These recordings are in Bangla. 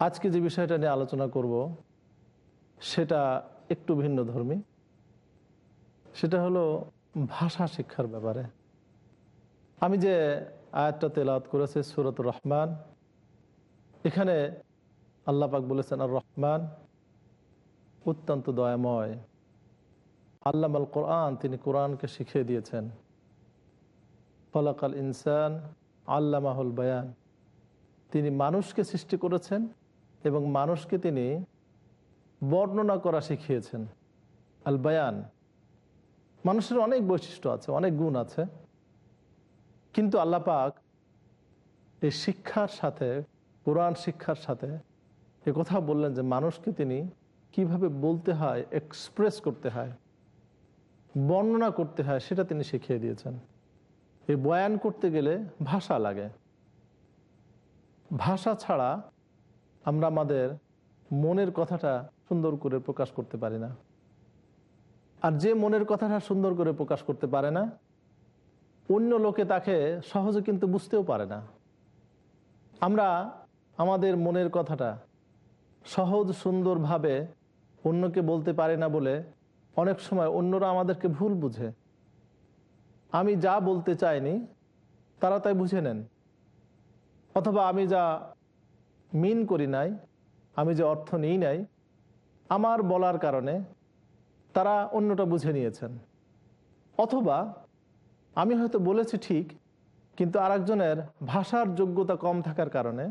আজকে যে বিষয়টা নিয়ে আলোচনা করব, সেটা একটু ভিন্ন ধর্মী। সেটা হলো ভাষা শিক্ষার ব্যাপারে। আমি যে আয়াতটা তেলাওয়াত করেছি সুরত রহমান, এখানে আল্লাপাক বলেছেন আর রহমান অত্যন্ত দয়াময়। আল্লাম আল কোরআন, তিনি কোরআনকে শিখিয়ে দিয়েছেন। ফলাকাল ইনসান আল্লামাহুল বায়ান। তিনি মানুষকে সৃষ্টি করেছেন এবং মানুষকে তিনি বর্ণনা করা শিখিয়েছেন। আল বায়ান মানুষের অনেক বৈশিষ্ট্য আছে, অনেক গুণ আছে। কিন্তু আল্লাহ পাক এই শিক্ষার সাথে, কোরআন শিক্ষার সাথে এ কথা বললেন যে মানুষকে তিনি কীভাবে বলতে হয় এক্সপ্রেস করতে হয়, বর্ণনা করতে হয়, সেটা তিনি শিখিয়ে দিয়েছেন। এই বয়ান করতে গেলে ভাষা লাগে। ভাষা ছাড়া আমরা আমাদের মনের কথাটা সুন্দর করে প্রকাশ করতে পারি না। আর যে মনের কথাটা সুন্দর করে প্রকাশ করতে পারে না, অন্য লোকে তাকে সহজে কিন্তু বুঝতেও পারে না। আমরা আমাদের মনের কথাটা সহজ সুন্দরভাবে অন্যকে বলতে পারে না বলে অনেক সময় অন্যরা আমাদেরকে ভুল বুঝে। আমি যা বলতে চাইনি, তারা তাই বুঝে নেন। অথবা আমি যা মিন করি নাই, আমি যে অর্থ নিই নাই, আমার বলার কারণে তারা অন্যটা বুঝে নিয়েছেন। অথবা আমি হয়তো বলেছি ঠিক, কিন্তু আরেকজনের ভাষার যোগ্যতা কম থাকার কারণে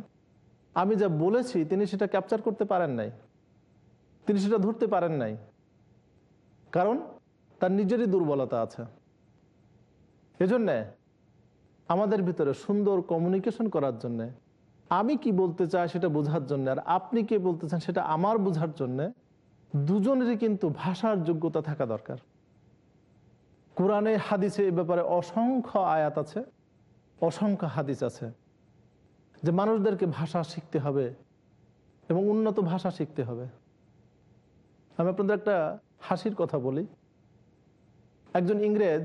আমি যা বলেছি তিনি সেটা ক্যাপচার করতে পারেন নাই, তিনি সেটা ধরতে পারেন নাই। কারণ তার নিজেরই দুর্বলতা আছে। এজন্যে আমাদের ভিতরে সুন্দর কমিউনিকেশন করার জন্যে আমি কি বলতে চাই সেটা বোঝার জন্য, আর আপনি কি বলতে চান সেটা আমার বোঝার জন্যে, দুজনেরই কিন্তু ভাষার যোগ্যতা থাকা দরকার। কোরআনে, হাদিসে এ ব্যাপারে অসংখ্য আয়াত আছে, অসংখ্য হাদিস আছে, যে মানুষদেরকে ভাষা শিখতে হবে এবং উন্নত ভাষা শিখতে হবে। আমি আপনাদের একটা হাসির কথা বলি। একজন ইংরেজ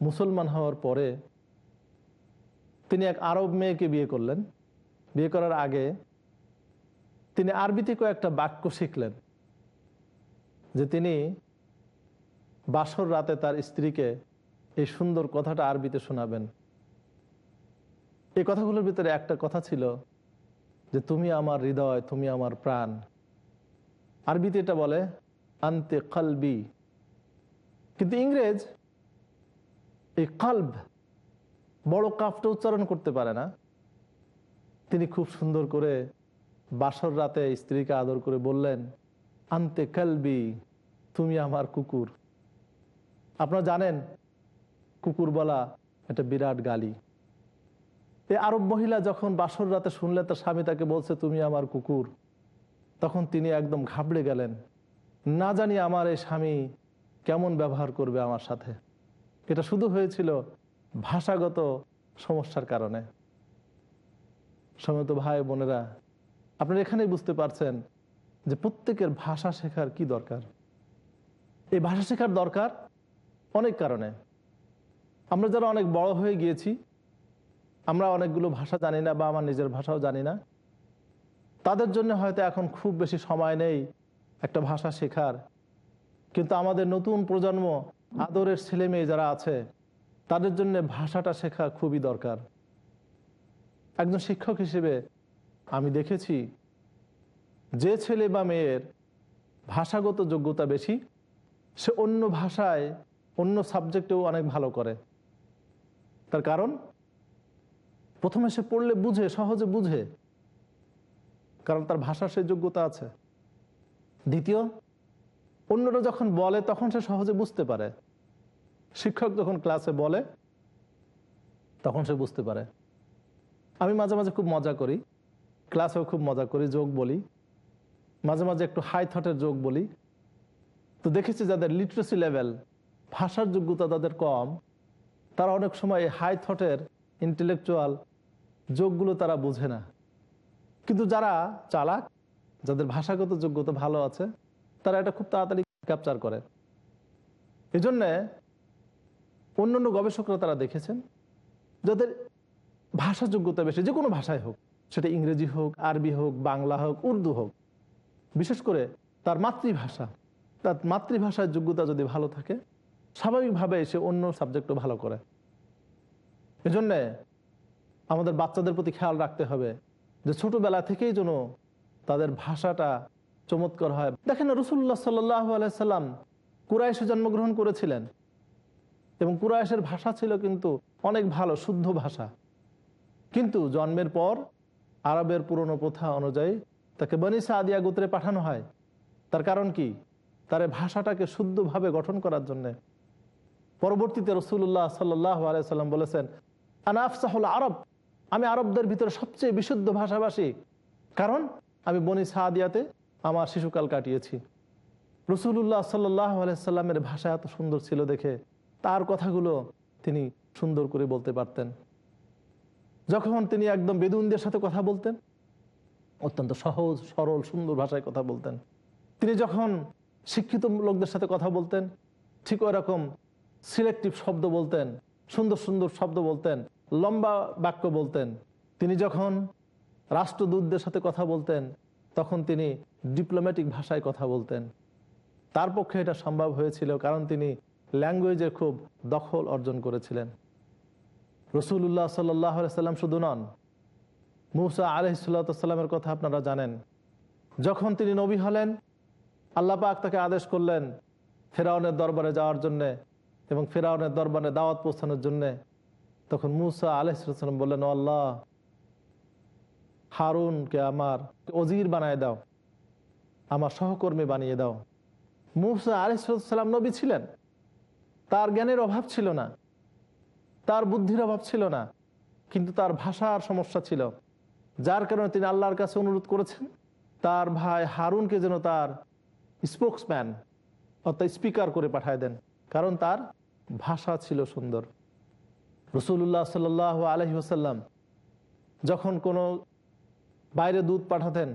মুসলমান হওয়ার পরে তিনি এক আরব মেয়েকে বিয়ে করলেন। বিয়ে করার আগে তিনি আরবিতে কয়েকটা বাক্য শিখলেন, যে তিনি বাসর রাতে তার স্ত্রীকে এই সুন্দর কথাটা আরবিতে শোনাবেন। এই কথাগুলোর ভিতরে একটা কথা ছিল যে, তুমি আমার হৃদয়, তুমি আমার প্রাণ। আরবিতে এটা বলে, আন্তে কালবি। কিন্তু ইংরেজ এই কাল্ব বড় কাফটা উচ্চারণ করতে পারে না। তিনি খুব সুন্দর করে বাসর রাতে স্ত্রীকে আদর করে বললেন, আন্তে কালবি, তুমি আমার কুকুর। আপনারা জানেন, কুকুর বলা একটা বিরাট গালি। এই আরব মহিলা যখন বাসর রাতে শুনলে তার স্বামী তাকে বলছে, তুমি আমার কুকুর। তখন তিনি একদম ঘাবড়ে গেলেন। না জানি আমার এই স্বামী কেমন ব্যবহার করবে আমার সাথে। এটা শুধু হয়েছিল ভাষাগত সমস্যার কারণে। সমত ভাই বোনেরা, আপনারা এখানেই বুঝতে পারছেন যে প্রত্যেকের ভাষা শেখার কি দরকার। এই ভাষা শেখার দরকার অনেক কারণে। আমরা যারা অনেক বড় হয়ে গিয়েছি, আমরা অনেকগুলো ভাষা জানি না বা আমার নিজের ভাষাও জানি না। তাদের জন্য হয়তো এখন খুব বেশি সময় নেই একটা ভাষা শেখার। কিন্তু আমাদের নতুন প্রজন্ম, আদরের ছেলে মেয়ে যারা আছে, তাদের জন্য ভাষাটা শেখা খুবই দরকার। একজন শিক্ষক হিসেবে আমি দেখেছি যে ছেলে বা মেয়ের ভাষাগত যোগ্যতা বেশি, সে অন্য ভাষায়, অন্য সাবজেক্টেও অনেক ভালো করে। তার কারণ, প্রথমে সে পড়লে বুঝে, সহজে বুঝে, কারণ তার ভাষার সে যোগ্যতা আছে। দ্বিতীয়, অন্যরা যখন বলে, তখন সে সহজে বুঝতে পারে। শিক্ষক যখন ক্লাসে বলে, তখন সে বুঝতে পারে। আমি মাঝে মাঝে খুব মজা করি। ক্লাসেও খুব মজা করি, যোগ বলি। মাঝে মাঝে একটু হাই থটের যোগ বলি। তো দেখেছি যাদের লিটারেসি লেভেল ভাষার যোগ্যতা তাদের কম, তারা অনেক সময় হাই থটের ইন্টেলেকচুয়াল যোগগুলো তারা বোঝে না। কিন্তু যারা চালাক, যাদের ভাষাগত যোগ্যতা ভালো আছে, তারা এটা খুব তাড়াতাড়ি ক্যাপচার করে। এই জন্যে অন্য অন্য গবেষকরা তারা দেখেছেন, যাদের ভাষা যোগ্যতা বেশি, যে কোনো ভাষায় হোক। সেটা ইংরেজি হোক, আরবি হোক, বাংলা হোক, উর্দু হোক। বিশেষ করে তার মাতৃভাষা। তার মাতৃভাষার যোগ্যতা যদি ভালো থাকে, স্বাভাবিকভাবে সে অন্য সাবজেক্টও ভালো করে। এজন্যে আমাদের বাচ্চাদের প্রতি খেয়াল রাখতে হবে যে ছোটবেলা থেকেই যেন তাদের ভাষাটা চমৎকার হয়। দেখেন রসুল্লাহ সাল্লাহ আলাইসাল্লাম কুরাইশে জন্মগ্রহণ করেছিলেন। এবং কুরাইশের ভাষা ছিল কিন্তু অনেক ভালো, শুদ্ধ ভাষা। কিন্তু জন্মের পর আরবের পুরনো প্রথা অনুযায়ী তাকে বনি সাদিয়া গোত্রে পাঠানো হয়। তার কারণ কি? তার ভাষাটাকে শুদ্ধভাবে গঠন করার জন্যে। পরবর্তীতে রসুল্লাহ সাল্লাহ আলাইসাল্লাম বলেছেন আনাফসাহুল আরব, আমি আরবদের ভিতরে সবচেয়ে বিশুদ্ধ ভাষাভাষী। কারণ আমি বনি সাদিয়াতে আমার শিশুকাল কাটিয়েছি। রসুল্লাহ সাল্লাহ আলাইসাল্লামের ভাষা এত সুন্দর ছিল দেখে তার কথাগুলো তিনি সুন্দর করে বলতে পারতেন। যখন তিনি একদম বেদুনদের সাথে কথা বলতেন, অত্যন্ত সহজ, সরল, সুন্দর ভাষায় কথা বলতেন। তিনি যখন শিক্ষিত লোকদের সাথে কথা বলতেন, ঠিক ওই রকম সিলেক্টিভ শব্দ বলতেন, সুন্দর সুন্দর শব্দ বলতেন, লম্বা বাক্য বলতেন। তিনি যখন রাষ্ট্রদূতদের সাথে কথা বলতেন, তখন তিনি ডিপ্লোম্যাটিক ভাষায় কথা বলতেন। তার পক্ষে এটা সম্ভব হয়েছিল কারণ তিনি ল্যাঙ্গুয়েজে খুব দখল অর্জন করেছিলেন। রসুল্লাহ সাল্লাহ সাল্লাম শুধু নন। মুসা আলহিসাল্লামের কথা আপনারা জানেন। যখন তিনি নবী হলেন, আল্লাহ পাক তাকে আদেশ করলেন ফেরাউনের দরবারে যাওয়ার জন্যে এবং ফেরাউনের দরবারে দাওয়াত পৌঁছানোর জন্যে। তখন মুসা আলহিসাল্লাম বললেন আল্লাহ, হারুনকে আমার অজির বানায় দাও, আমার সহকর্মী বানিয়ে দাও। মুসা আলহিসাল্লাম নবী ছিলেন। তার জ্ঞানের অভাব ছিল না। তার বুদ্ধির অভাব ছিল না, কিন্তু তার ভাষার সমস্যা ছিল। যার কারণে তিনি আল্লাহর কাছে অনুরোধ করেছেন, তার ভাই হারুনকে যেন তার স্পোক্সম্যান অর্থাৎ স্পিকার করে পাঠায় দেন, কারণ তার ভাষা ছিল সুন্দর। রসুল্লাহ সাল আলহি আসাল্লাম যখন কোনো বাইরে দুধ পাঠাতেন,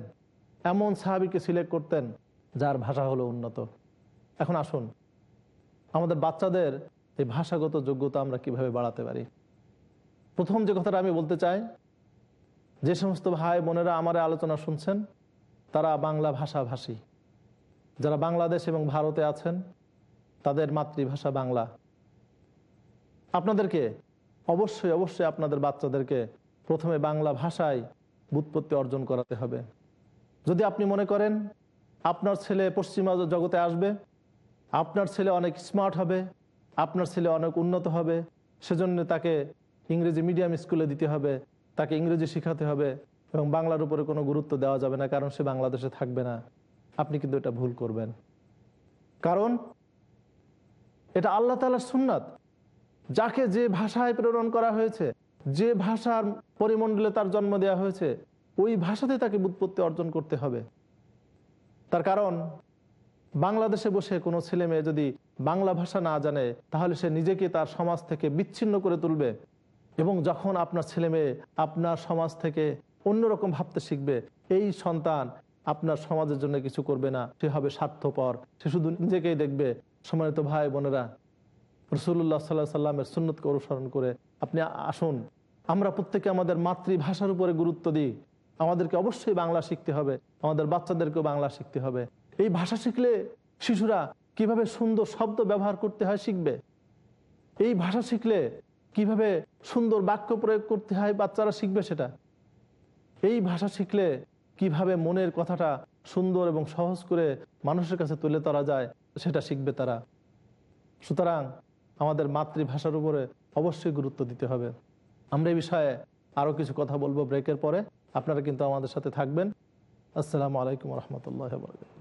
এমন সাহাবিকে সিলেক্ট করতেন, যার ভাষা হলো উন্নত। এখন আসুন, আমাদের বাচ্চাদের এই ভাষাগত যোগ্যতা আমরা কীভাবে বাড়াতে পারি? প্রথম যে কথাটা আমি বলতে চাই, যে সমস্ত ভাই বোনেরা আমার আলোচনা শুনছেন, তারা বাংলা ভাষাভাষী। যারা বাংলাদেশ এবং ভারতে আছেন, তাদের মাতৃভাষা বাংলা। আপনাদেরকে অবশ্যই অবশ্যই আপনাদের বাচ্চাদেরকে প্রথমে বাংলা ভাষায় বুৎপত্তি অর্জন করাতে হবে। যদি আপনি মনে করেন, আপনার ছেলে পশ্চিমা জগতে আসবে, আপনার ছেলে অনেক স্মার্ট হবে আপনার ছেলে অনেক উন্নত হবে, সেজন্য তাকে ইংরেজি মিডিয়াম স্কুলে দিতে হবে, তাকে ইংরেজি শেখাতে হবে এবং বাংলার উপরে কোনো গুরুত্ব দেওয়া যাবে না, কারণ সে বাংলাদেশে থাকবে না। আপনি কিন্তু এটা ভুল করবেন। কারণ এটা আল্লাহ তালার সুন্নাত। যাকে যে ভাষায় প্রেরণ করা হয়েছে, যে ভাষার পরিমণ্ডলে তার জন্ম দেওয়া হয়েছে, ওই ভাষাতে তাকে বুৎপত্তি অর্জন করতে হবে। তার কারণ, বাংলাদেশে বসে কোনো ছেলে মেয়ে যদি বাংলা ভাষা না জানে, তাহলে সে নিজেকে তার সমাজ থেকে বিচ্ছিন্ন করে তুলবে এবং যখন আপনার ছেলে মেয়ে আপনার সমাজ থেকে অন্যরকম ভাবতে শিখবে, এই সন্তান আপনার সমাজের জন্য কিছু করবে না, সে হবে স্বার্থপর। সে শুধু নিজেকেই দেখবে। সম্মানিত ভাই বোনেরা রসুল্লাহ সাল্লাহ সাল্লামের সুন্নতকে অনুসরণ করে আপনি আসুন। আমরা প্রত্যেকে আমাদের মাতৃভাষার উপরে গুরুত্ব দিই। আমাদেরকে অবশ্যই বাংলা শিখতে হবে। আমাদের বাচ্চাদেরকেও বাংলা শিখতে হবে। এই ভাষা শিখলে শিশুরা কীভাবে সুন্দর শব্দ ব্যবহার করতে হয় শিখবে? এই ভাষা শিখলে কীভাবে সুন্দর বাক্য প্রয়োগ করতে হয় বাচ্চারা শিখবে সেটা? এই ভাষা শিখলে কীভাবে মনের কথাটা সুন্দর এবং সহজ করে মানুষের কাছে তুলে ধরা যায় সেটা শিখবে তারা। সুতরাং আমাদের মাতৃভাষার উপরে অবশ্যই গুরুত্ব দিতে হবে। আমরা এই বিষয়ে আরও কিছু কথা বলব ব্রেকের পরে। আপনারা কিন্তু আমাদের সাথে থাকবেন। আসসালামু আলাইকুম রহমতুল্লাহ বরকাত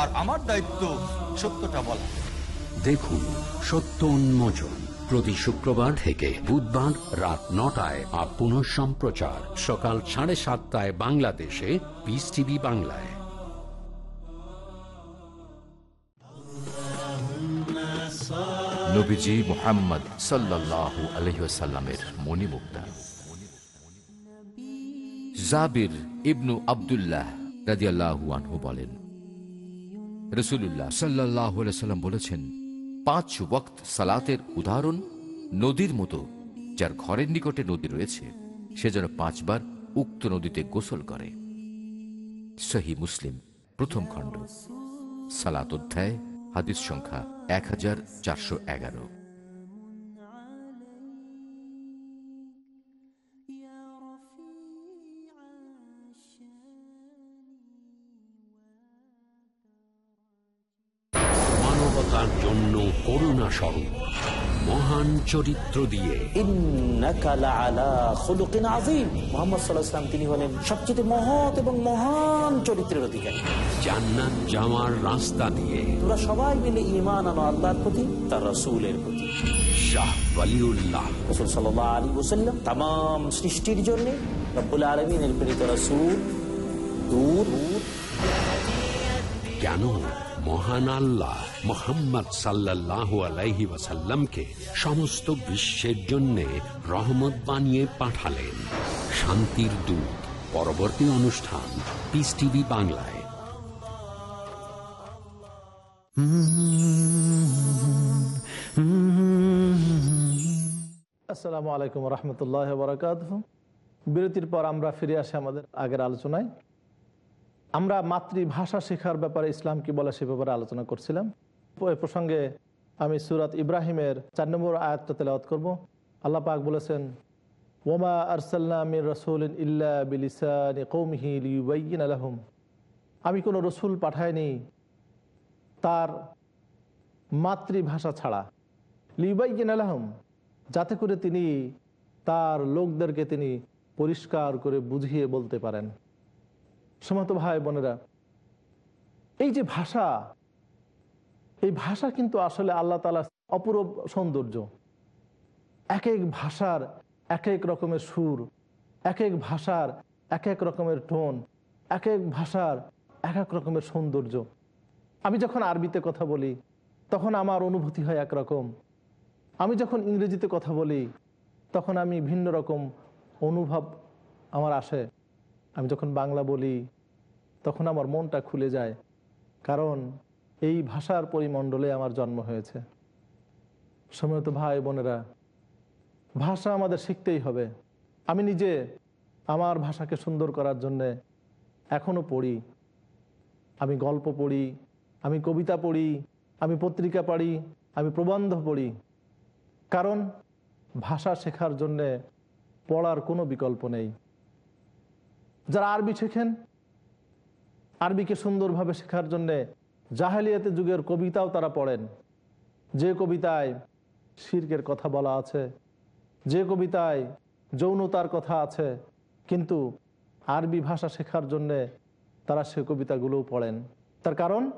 আর আমার দায়িত্ব সত্যটা বলা। দেখুন সত্য উন্মোচন প্রতি শুক্রবার থেকে বুধবার রাত নটায় আর পুনঃ সম্প্রচার সকাল সাড়ে সাতটায় বাংলাদেশে পিস টিভি বাংলায়। নবীজি মোহাম্মদ সাল্লাল্লাহু আলহিসাল্লামের মণিমুক্তা। জাবির ইবনু আবদুল্লাহ রাজিয়াল্লাহু আনহু বলেন রসুল্লাহ সাল্লাহ সাল্লাম বলেছেন, পাঁচ ওয়াক্ত সালাতের উদাহরণ নদীর মতো, যার ঘরের নিকটে নদী রয়েছে, সে যেন পাঁচবার উক্ত নদীতে গোসল করে। সহি মুসলিম, প্রথম খণ্ড, সালাত অধ্যায়, হাদিস সংখ্যা এক হাজার চারশো এগারো। চরিত্র দিয়ে। তিনি হলেন সবচেয়ে মহৎ এবং মহান চরিত্রের অধিকারী। জান্নাত যাওয়ার রাস্তা দিয়ে। তোরা সবাই মিলে ইমান আনো আল্লাহর প্রতি তার রসুলের প্রতি। শাহ বালিউল্লাহ রসুল সাল্লাহ আলী ওসাল্লাম তাম সৃষ্টির জন্য রব্বুল আলমিনের রসুল দূর। কেন মহান আল্লাহ মোহাম্মদ সাল্লাহ আলাইহি ওয়াসাল্লামকে সমস্ত বিশ্বের জন্য রহমত বানিয়ে পাঠালেন। শান্তির দূত, পরবর্তী অনুষ্ঠান পিস টিভি বাংলায়। আসসালামু আলাইকুম রহমতুল্লাহ বরাকাত বিরতির পর আমরা ফিরে আসি আমাদের আগের আলোচনায়। আমরা মাতৃভাষা শেখার ব্যাপারে ইসলাম কি বলে সে ব্যাপারে আলোচনা করছিলাম। এ প্রসঙ্গে আমি সুরাত ইব্রাহিমের চার নম্বর আয়াতটা তেলাওয়াত করব। আল্লাহ পাক বলেছেন, ওমা আরসাল্লা মির রসুল ইল্লা বিলিসানি কৌমিহি লিউবাইয়িন আলহম আমি কোনো রসুল পাঠাইনি তার মাতৃভাষা ছাড়া। লিউবাইয়িন আলহম যাতে করে তিনি তার লোকদেরকে তিনি পরিষ্কার করে বুঝিয়ে বলতে পারেন। সমত ভাই, বোনেরা, এই যে ভাষা, এই ভাষা কিন্তু আসলে আল্লাহ তালা অপূরব সৌন্দর্য। এক এক ভাষার এক এক রকমের সুর, এক এক ভাষার এক এক রকমের টোন, এক এক ভাষার এক এক রকমের সৌন্দর্য। আমি যখন আরবিতে কথা বলি, তখন আমার অনুভূতি হয় একরকম। আমি যখন ইংরেজিতে কথা বলি, তখন আমি ভিন্ন রকম অনুভব আমার আসে। আমি যখন বাংলা বলি তখন আমার মনটা খুলে যায়, কারণ এই ভাষার পরিমণ্ডলে আমার জন্ম হয়েছে। সময়ত ভাই বোনেরা, ভাষা আমাদের শিখতেই হবে। আমি নিজে আমার ভাষাকে সুন্দর করার জন্যে এখনও পড়ি। আমি গল্প পড়ি, আমি কবিতা পড়ি, আমি পত্রিকা পড়ি, আমি প্রবন্ধ পড়ি। কারণ ভাষা শেখার জন্যে পড়ার কোনো বিকল্প নেই। যারা আরবি শেখেন আরবিকে সুন্দরভাবে শেখার জন্যে জাহেলিয়াতে যুগের কবিতাও তারা পড়েন। যে কবিতায় শির্কের কথা বলা আছে, যে কবিতায় যৌনতার কথা আছে, কিন্তু আরবি ভাষা শেখার জন্যে তারা সে কবিতাগুলোও পড়েন। তার কারণ,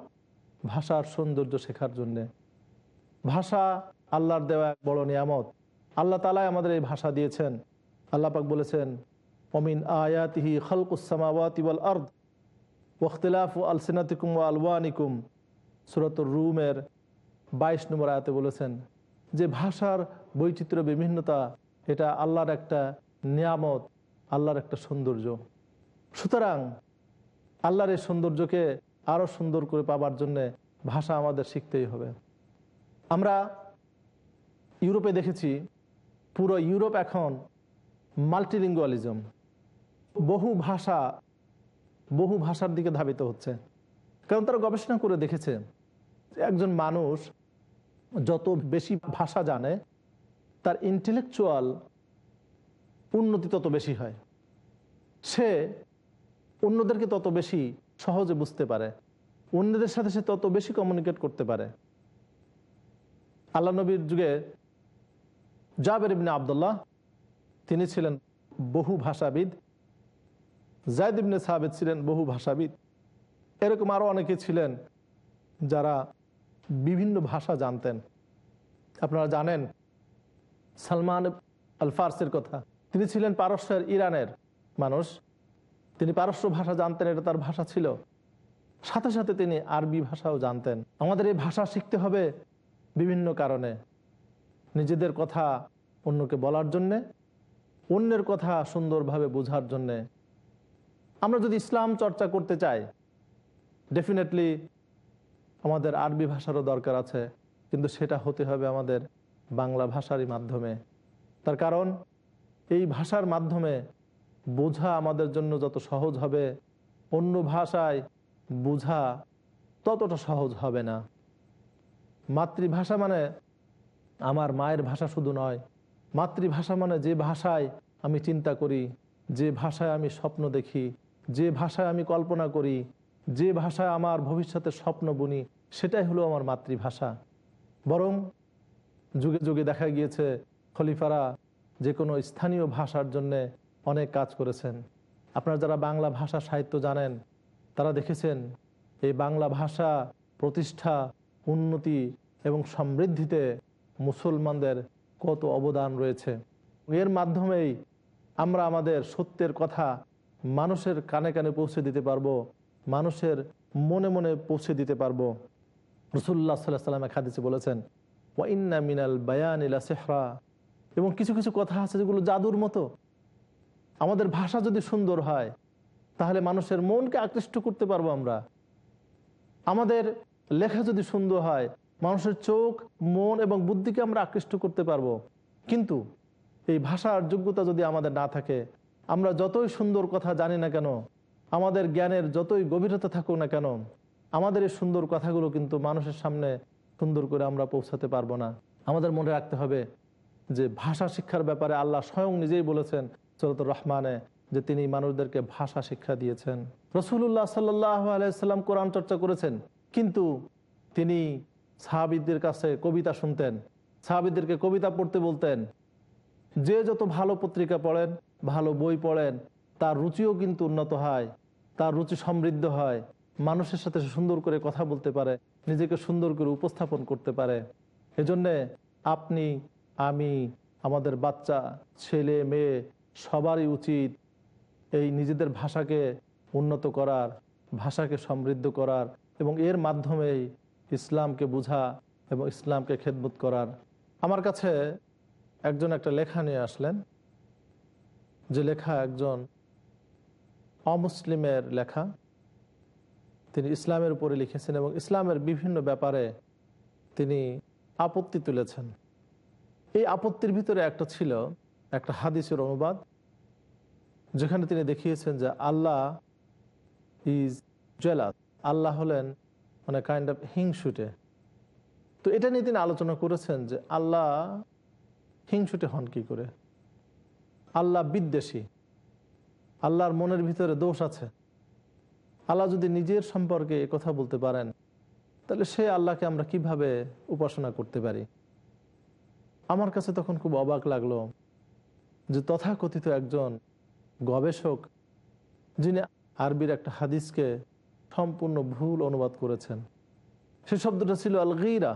ভাষার সৌন্দর্য শেখার জন্যে। ভাষা আল্লাহর দেওয়া এক বড় নিয়ামত। আল্লাহ তালাই আমাদের এই ভাষা দিয়েছেন। আল্লাহ পাক বলেছেন অমিন আয়াতিহি খালকুসামাওয়াতি ওয়াল আর্দ। ওখতলাফ আলসিনাতিকুম ও আলওয়ানিকুম সুরতুর রুমের বাইশ নম্বর আয়াতে বলেছেন, যে ভাষার বৈচিত্র্য বিভিন্নতা এটা আল্লাহর একটা নিয়ামত, আল্লাহর একটা সৌন্দর্য। সুতরাং আল্লাহর এই সৌন্দর্যকে আরও সুন্দর করে পাবার জন্যে ভাষা আমাদের শিখতেই হবে। আমরা ইউরোপে দেখেছি, পুরো ইউরোপ এখন মাল্টিলিঙ্গুয়ালিজম। বহু ভাষা বহু ভাষার দিকে ধাবিত হচ্ছে। কারণ তারা গবেষণা করে দেখেছে একজন মানুষ যত বেশি ভাষা জানে, তার ইন্টেলেকচুয়াল উন্নতি তত বেশি হয়। সে অন্যদেরকে তত বেশি সহজে বুঝতে পারে। অন্যদের সাথে সে তত বেশি কমিউনিকেট করতে পারে। আল্লাহ নবীর যুগে জাবের ইবনে আবদুল্লাহ, তিনি ছিলেন বহু ভাষাবিদ জায়দ ইবনে সাহাবেদ ছিলেন বহু ভাষাবিদ। এরকম আরও অনেকে ছিলেন যারা বিভিন্ন ভাষা জানতেন। আপনারা জানেন সালমান আল ফার্সের কথা। তিনি ছিলেন পারস্যের ইরানের মানুষ। তিনি পারস্য ভাষা জানতেন, এটা তার ভাষা ছিল। সাথে সাথে তিনি আরবি ভাষাও জানতেন। আমাদের এই ভাষা শিখতে হবে বিভিন্ন কারণে। নিজেদের কথা অন্যকে বলার জন্যে, অন্যের কথা সুন্দরভাবে বোঝার জন্যে। আমরা যদি ইসলাম চর্চা করতে চাই ডেফিনেটলি আমাদের আরবি ভাষারও দরকার আছে, কিন্তু সেটা হতে হবে আমাদের বাংলা ভাষারই মাধ্যমে। তার কারণ, এই ভাষার মাধ্যমে বোঝা আমাদের জন্য যত সহজ হবে, অন্য ভাষায় বোঝা ততটা সহজ হবে না। মাতৃভাষা মানে আমার মায়ের ভাষা শুধু নয়, মাতৃভাষা মানে যে ভাষায় আমি চিন্তা করি, যে ভাষায় আমি স্বপ্ন দেখি যে ভাষায় আমি কল্পনা করি, যে ভাষায় আমার ভবিষ্যতের স্বপ্ন বুনি, সেটাই হলো আমার মাতৃভাষা। বরং যুগে যুগে দেখা গিয়েছে খলিফারা যে কোনো স্থানীয় ভাষার জন্যে অনেক কাজ করেছেন। আপনারা যারা বাংলা ভাষা সাহিত্য জানেন, তারা দেখেছেন এই বাংলা ভাষা প্রতিষ্ঠা, উন্নতি এবং সমৃদ্ধিতে মুসলমানদের কত অবদান রয়েছে। এর মাধ্যমেই আমরা আমাদের সত্যের কথা মানুষের কানে কানে পৌঁছে দিতে পারব, মানুষের মনে মনে পৌঁছে দিতে পারব। রসুল্লাহ সাল্লাহ সাল্লাম খাদিসে বলেছেন ওয়াইন্না মিনাল বায়ান ইলা সেহরা। এবং কিছু কিছু কথা আছে যেগুলো জাদুর মতো। আমাদের ভাষা যদি সুন্দর হয়, তাহলে মানুষের মনকে আকৃষ্ট করতে পারব আমরা। আমাদের লেখা যদি সুন্দর হয়, মানুষের চোখ, মন এবং বুদ্ধিকে আমরা আকৃষ্ট করতে পারব। কিন্তু এই ভাষার যোগ্যতা যদি আমাদের না থাকে আমরা যতই সুন্দর কথা জানি না কেন, আমাদের জ্ঞানের যতই গভীরতা থাকুক না কেন, আমাদের এই সুন্দর কথাগুলো কিন্তু মানুষের সামনে সুন্দর করে আমরা পৌঁছাতে পারব না। আমাদের মনে রাখতে হবে যে ভাষা শিক্ষার ব্যাপারে আল্লাহ স্বয়ং নিজেই বলেছেন সরতুর রহমানে যে তিনি মানুষদেরকে ভাষা শিক্ষা দিয়েছেন। রসুল্লাহ সাল্লাহ আলাইসাল্লাম কোরআন চর্চা করেছেন, কিন্তু তিনি সাহাবিদদের কাছে কবিতা শুনতেন সাহাবিদদেরকে কবিতা পড়তে বলতেন। যে যত ভালো পত্রিকা পড়েন ভালো বই পড়েন, তার রুচিও কিন্তু উন্নত হয়, তার রুচি সমৃদ্ধ হয়, মানুষের সাথে সুন্দর করে কথা বলতে পারে, নিজেকে সুন্দর করে উপস্থাপন করতে পারে। এজন্যে আপনি, আমি, আমাদের বাচ্চা, ছেলে, মেয়ে, সবারই উচিত এই নিজেদের ভাষাকে উন্নত করার, ভাষাকে সমৃদ্ধ করার এবং এর মাধ্যমেই ইসলামকে বোঝা এবং ইসলামকে খেদমত করার। আমার কাছে একজন একটা লেখা নিয়ে আসলেন। যে লেখা একজন অমুসলিমের লেখা, তিনি ইসলামের উপরে লিখেছেন এবং ইসলামের বিভিন্ন ব্যাপারে তিনি আপত্তি তুলেছেন। এই আপত্তির ভিতরে একটা ছিল একটা হাদিসের অনুবাদ, যেখানে তিনি দেখিয়েছেন যে আল্লাহ ইজ জেলাস আল্লাহ হলেন মানে কাইন্ড অফ হিংসুটে। তো এটা নিয়ে তিনি আলোচনা করেছেন যে আল্লাহ হিংসুটে হন কি করে? আল্লাহ বিদ্বেষী। আল্লাহর মনের ভিতরে দোষ আছে। আল্লাহ যদি নিজের সম্পর্কে কথা বলতে পারেন, তাহলে সে আল্লাহকে আমরা কীভাবে উপাসনা করতে পারি? আমার কাছে তখন খুব অবাক লাগল যে তথাকথিত একজন গবেষক, যিনি আরবির একটা হাদিসকে সম্পূর্ণ ভুল অনুবাদ করেছেন। সে শব্দটা ছিল আল গিরা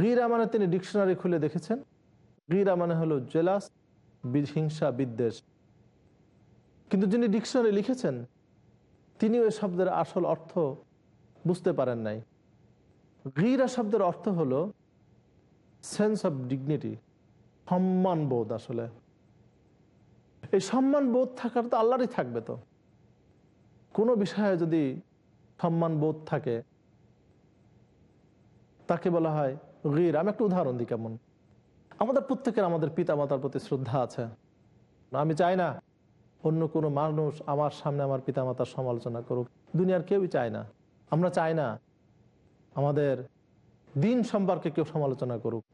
গিরা মানে তিনি ডিকশনারি খুলে দেখেছেন। গিরা মানে হলো জেলাস হিংসা বিদ্বেষ। কিন্তু যিনি ডিকশনারি লিখেছেন তিনি ওই শব্দের আসল অর্থ বুঝতে পারেন নাই। গিরা শব্দের অর্থ হল সেন্স অফ ডিগনিটি সম্মান বোধ আসলে। এই সম্মান বোধ থাকার তো আল্লাহরই থাকবে তো। কোনো বিষয়ে যদি সম্মান বোধ থাকে, তাকে বলা হয় গির আমি একটা উদাহরণ দিই কেমন? আমাদের প্রত্যেকের আমাদের পিতা মাতার প্রতি শ্রদ্ধা আছে। আমি চাই না অন্য কোনো মানুষ আমার সামনে আমার পিতা মাতার সমালোচনা করুক। দুনিয়ার কেউই চায় না। আমরা চাই না আমাদের দিন সম্পর্কে কেউ সমালোচনা করুক।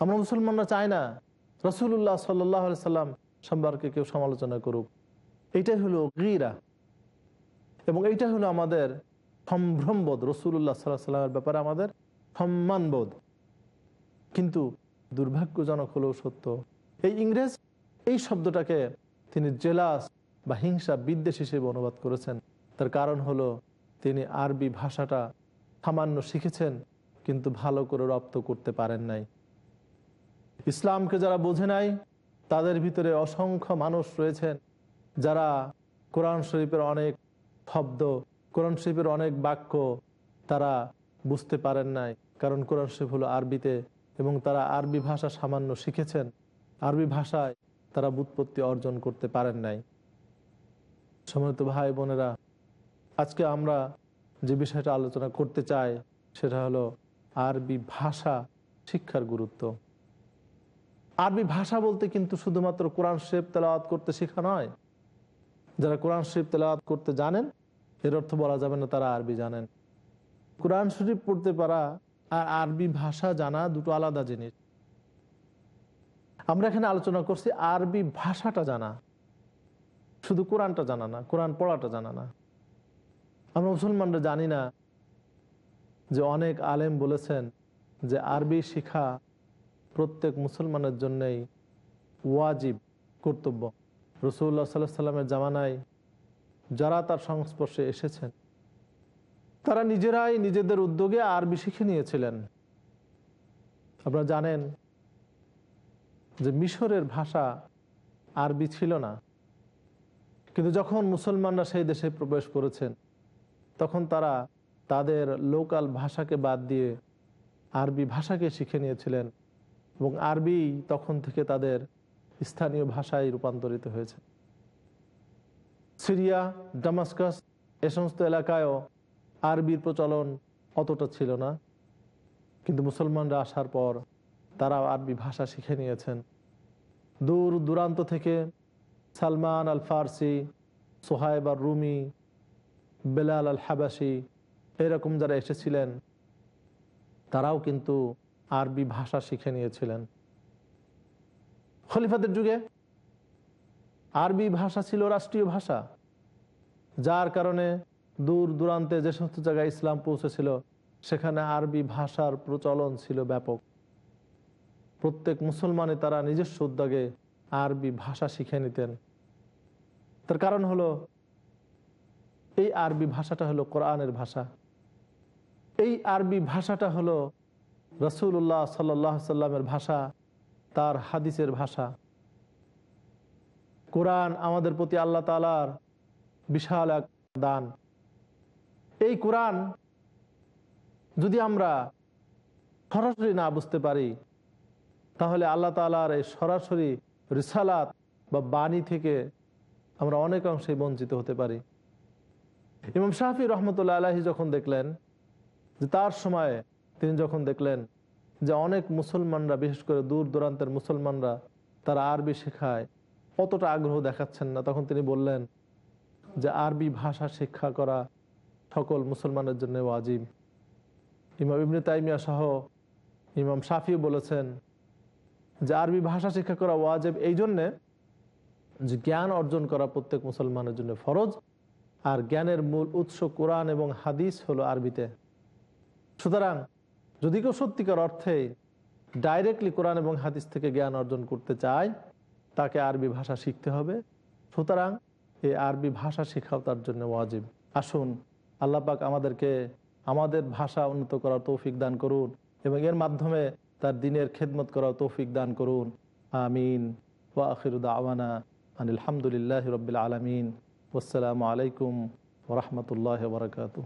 আমরা মুসলমানরা চাই না রসুল্লাহ সাল্লাহ সাল্লাম সম্পর্কে কেউ সমালোচনা করুক। এইটাই হলো গিরা। এবং এইটা হলো আমাদের সম্ভ্রমবোধ রসুল্লাহ সাল্লাহ সাল্লামের ব্যাপারে আমাদের সম্মানবোধ কিন্তু দুর্ভাগ্যজনক হলেও সত্য। এই ইংরেজ এই শব্দটাকে তিনি জেলাস বা হিংসা বিদ্বেষ হিসেবে অনুবাদ করেছেন। তার কারণ হলো তিনি আরবি ভাষাটা সামান্য শিখেছেন, কিন্তু ভালো করে রপ্ত করতে পারেন নাই। ইসলামকে যারা বোঝে নাই, তাদের ভিতরে অসংখ্য মানুষ রয়েছেন যারা কোরআন শরীফের অনেক শব্দ, কোরআন শরীফের অনেক বাক্য তারা বুঝতে পারেন নাই। কারণ কোরআন শরীফ হলো আরবিতে এবং তারা আরবি ভাষা সামান্য শিখেছেন। আরবি ভাষায় তারা বুৎপত্তি অর্জন করতে পারেন নাই। সম্মানিত ভাই বোনেরা, আজকে আমরা যে বিষয়টা আলোচনা করতে চাই, সেটা হলো আরবি ভাষা শিক্ষার গুরুত্ব। আরবি ভাষা বলতে কিন্তু শুধুমাত্র কোরআন শরীফ তেলাওয়াত করতে শেখা নয়। যারা কোরআন শরীফ তেলাওয়াত করতে জানেন, এর অর্থ বলা যাবে না তারা আরবি জানেন। কোরআন শরীফ পড়তে পারা আর আরবি ভাষা জানা দুটো আলাদা জিনিস। আমরা এখানে আলোচনা করছি আরবি ভাষাটা জানা। শুধু কোরআনটা জানা না, কোরআন পড়াটা জানা না। আমরা মুসলমানরা জানি না যে অনেক আলেম বলেছেন যে আরবি শিখা প্রত্যেক মুসলমানের জন্যই ওয়াজিব কর্তব্য। রসুল্লাহ সাল্লাহ সাল্লামের জামানায় যারা তার সংস্পর্শে এসেছেন তারা নিজেরাই নিজেদের উদ্যোগে আরবি শিখে নিয়েছিলেন। আপনারা জানেন যে মিশরের ভাষা আরবি ছিল না। কিন্তু যখন মুসলমানরা সেই দেশে প্রবেশ করেছেন, তখন তারা তাদের লোকাল ভাষাকে বাদ দিয়ে আরবি ভাষাকে শিখে নিয়েছিলেন এবং আরবি তখন থেকে তাদের স্থানীয় ভাষায় রূপান্তরিত হয়েছে। সিরিয়া ডামাস্কাস এ সমস্ত এলাকায়ও আরবির প্রচলন অতটা ছিল না। কিন্তু মুসলমানরা আসার পর তারা আরবি ভাষা শিখে নিয়েছেন। দূর দূরান্ত থেকে সালমান আল ফার্সি সোহাইব আর রুমি বেলাল আল হাবাসি এরকম যারা এসেছিলেন, তারাও কিন্তু আরবি ভাষা শিখে নিয়েছিলেন। খলিফাদের যুগে আরবি ভাষা ছিল রাষ্ট্রীয় ভাষা, যার কারণে দূর দূরান্তে যে সমস্ত জায়গায় ইসলাম পৌঁছেছিল, সেখানে আরবি ভাষার প্রচলন ছিল ব্যাপক। প্রত্যেক মুসলমানে তারা নিজস্ব উদ্যোগে আরবি ভাষা শিখে নিতেন। তার কারণ হলো, এই আরবি ভাষাটা হলো কোরআনের ভাষা। এই আরবি ভাষাটা হলো রসুল্লাহ সাল্লাহ সাল্লামের ভাষা, তার হাদিসের ভাষা। কোরআন আমাদের প্রতি আল্লাহ তালার বিশাল এক দান। এই কোরআন যদি আমরা সরাসরি না বুঝতে পারি, তাহলে আল্লাহ তালার এই সরাসরি রিসালাত বা বাণী থেকে আমরা অনেক অংশে বঞ্চিত হতে পারি। ইমাম শাহি রহমতুল্লা আলাহি যখন দেখলেন, যে তার সময়ে তিনি যখন দেখলেন যে অনেক মুসলমানরা, বিশেষ করে দূর দূরান্তের মুসলমানরা, তারা আরবি শেখায়, অতটা আগ্রহ দেখাচ্ছেন না। তখন তিনি বললেন যে আরবি ভাষা শিক্ষা করা সকল মুসলমানের জন্য ওয়াজিব। ইমাম ইবনে তাইমিয়া সহ ইমাম শাফিও বলেছেন যে আরবি ভাষা শিক্ষা করা ওয়াজেব এই জন্যে যে জ্ঞান অর্জন করা প্রত্যেক মুসলমানের জন্য ফরজ, আর জ্ঞানের মূল উৎস কোরআন এবং হাদিস হলো আরবিতে। সুতরাং যদি কেউ সত্যিকার অর্থে ডাইরেক্টলি কোরআন এবং হাদিস থেকে জ্ঞান অর্জন করতে চায়, তাকে আরবি ভাষা শিখতে হবে। সুতরাং এই আরবি ভাষা শেখাও তার জন্য ওয়াজিব। আসুন আল্লাহ পাক আমাদেরকে আমাদের ভাষা উন্নত করার তৌফিক দান করুন এবং এর মাধ্যমে তার দিনের খেদমত করার তৌফিক দান করুন। আমিন। ওয়া আখিরুদ্দা আওয়ানা আনিলামদুলিল্লাহ রবিল আলমিন। আসসালামু আলাইকুম ওরহমতুল্লাহ বরকাতু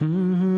হে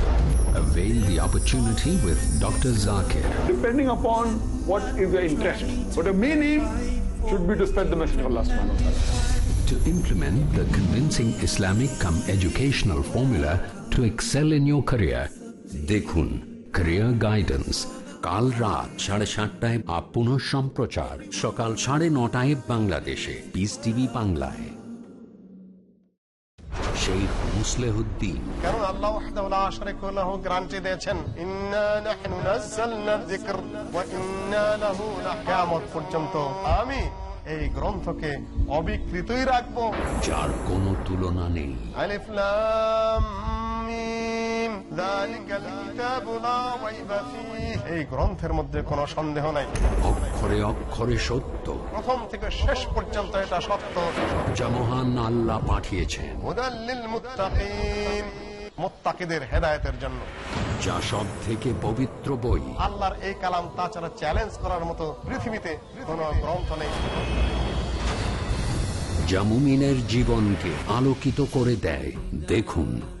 Avail the opportunity with Dr. Zakir. Depending upon what is your interest. But the main aim should be to spread the message of Allah subhanahu wa ta'ala. To implement the convincing Islamic come educational formula to excel in your career. দেখুন career guidance কাল রাত সাড়ে সাতটায় আপ পুনঃ সম্প্রচার সকাল সাড়ে নটায় বাংলাদেশে পিস টিভি বাংলায় শেখ মুসলেহুদ্দিন। কারণ আল্লাহ ওয়াহদাহু লা শারীকা লাহু গ্যারান্টি দিয়েছেন ইন্না নাহনু নাযালনা যিকর ওয়া ইন্না লাহু কিয়ামত পর্যন্ত আমি এই গ্রন্থকে অবিকৃতই রাখব। যার কোনো তুলনা নেই। আলিফ লাম এই গ্রন্থের মধ্যে কোনো সন্দেহ নাই। অক্ষরে অক্ষরে সত্য। প্রথম থেকে শেষ পর্যন্ত এটা সত্য। যা মহান আল্লাহ পাঠিয়েছেন। মুত্তাকিন জন্য। যা সব থেকে পবিত্র বই। আল্লাহর এই কালাম তাছাড়া চ্যালেঞ্জ করার মতো পৃথিবীতে কোনো গ্রন্থ নেই। যা মুমিনের জীবনকে আলোকিত করে দেয়। দেখুন।